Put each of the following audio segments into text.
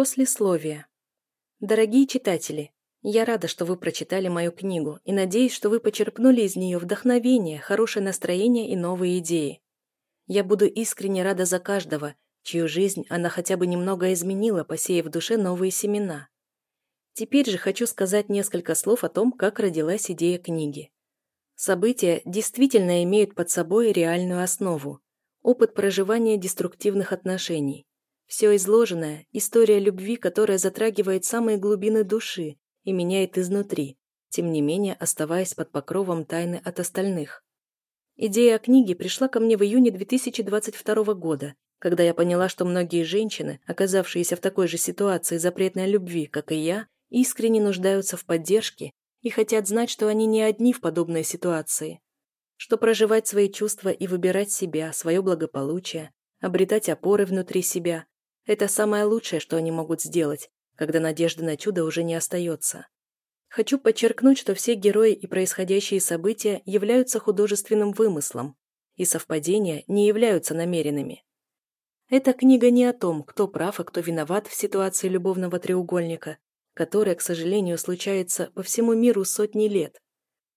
Послесловие. Дорогие читатели, я рада, что вы прочитали мою книгу и надеюсь, что вы почерпнули из нее вдохновение, хорошее настроение и новые идеи. Я буду искренне рада за каждого, чью жизнь она хотя бы немного изменила, посеяв в душе новые семена. Теперь же хочу сказать несколько слов о том, как родилась идея книги. События действительно имеют под собой реальную основу – опыт проживания деструктивных отношений. Все изложенное – история любви, которая затрагивает самые глубины души и меняет изнутри, тем не менее оставаясь под покровом тайны от остальных. Идея о книге пришла ко мне в июне 2022 года, когда я поняла, что многие женщины, оказавшиеся в такой же ситуации запретной любви, как и я, искренне нуждаются в поддержке и хотят знать, что они не одни в подобной ситуации. Что проживать свои чувства и выбирать себя, свое благополучие, обретать опоры внутри себя – это самое лучшее, что они могут сделать, когда надежды на чудо уже не остается. Хочу подчеркнуть, что все герои и происходящие события являются художественным вымыслом, и совпадения не являются намеренными. Эта книга не о том, кто прав и кто виноват в ситуации любовного треугольника, которая, к сожалению, случается по всему миру сотни лет.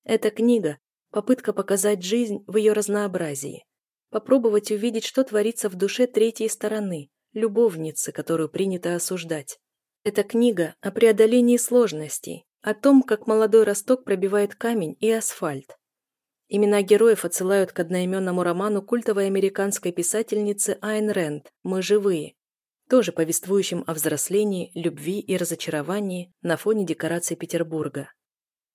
Эта книга – попытка показать жизнь в ее разнообразии, попробовать увидеть, что творится в душе третьей стороны, любовницы, которую принято осуждать. Эта книга о преодолении сложностей, о том, как молодой росток пробивает камень и асфальт. Имена героев отсылают к одноименному роману культовой американской писательницы Айн Рэнд «Мы живые», тоже повествующим о взрослении, любви и разочаровании на фоне декораций Петербурга.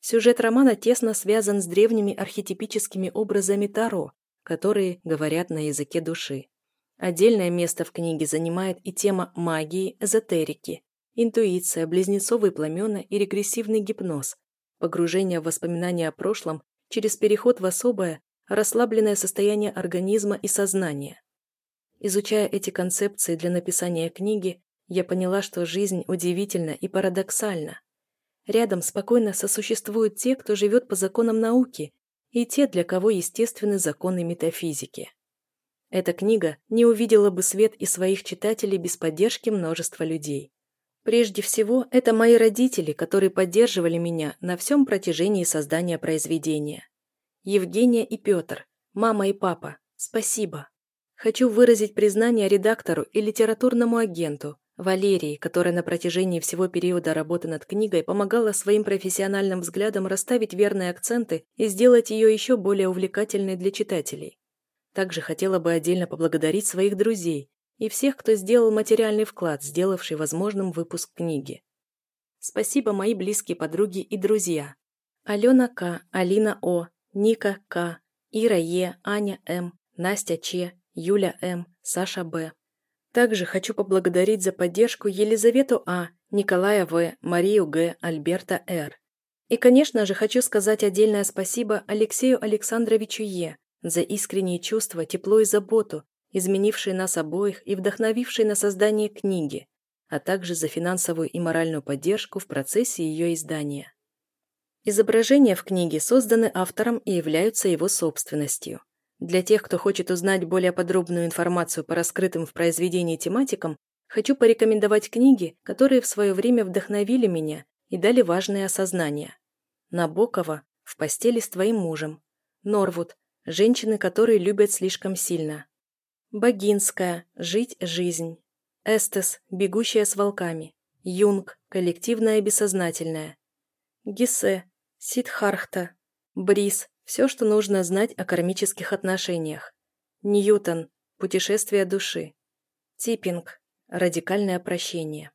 Сюжет романа тесно связан с древними архетипическими образами Таро, которые говорят на языке души. Отдельное место в книге занимает и тема магии, эзотерики, интуиция, близнецовые пламена и регрессивный гипноз, погружение в воспоминания о прошлом через переход в особое, расслабленное состояние организма и сознания. Изучая эти концепции для написания книги, я поняла, что жизнь удивительна и парадоксальна. Рядом спокойно сосуществуют те, кто живет по законам науки, и те, для кого естественны законы метафизики. Эта книга не увидела бы свет и своих читателей без поддержки множества людей. Прежде всего, это мои родители, которые поддерживали меня на всем протяжении создания произведения. Евгения и Петр, мама и папа, спасибо. Хочу выразить признание редактору и литературному агенту Валерии, которая на протяжении всего периода работы над книгой помогала своим профессиональным взглядом расставить верные акценты и сделать ее еще более увлекательной для читателей. Также хотела бы отдельно поблагодарить своих друзей и всех, кто сделал материальный вклад, сделавший возможным выпуск книги. Спасибо мои близкие подруги и друзья. Алена К., Алина О., Ника К., Ира Е., Аня М., Настя Ч., Юля М., Саша Б. Также хочу поблагодарить за поддержку Елизавету А., Николая В., Марию Г., Альберта Р. И, конечно же, хочу сказать отдельное спасибо Алексею Александровичу Е. за искренние чувства, тепло и заботу, изменившие нас обоих и вдохновившие на создание книги, а также за финансовую и моральную поддержку в процессе ее издания. Изображения в книге созданы автором и являются его собственностью. Для тех, кто хочет узнать более подробную информацию по раскрытым в произведении тематикам, хочу порекомендовать книги, которые в свое время вдохновили меня и дали важные осознания. Набокова «В постели с твоим мужем», Норвуд «Женщины, которые любят слишком сильно», Богинская «Жить жизнь», Эстес «Бегущая с волками», Юнг «Коллективное бессознательное», Гиссе, Сидхархта, Брис все, что нужно знать о кармических отношениях. Ньютон. Путешествие души. Типпинг. Радикальное прощение.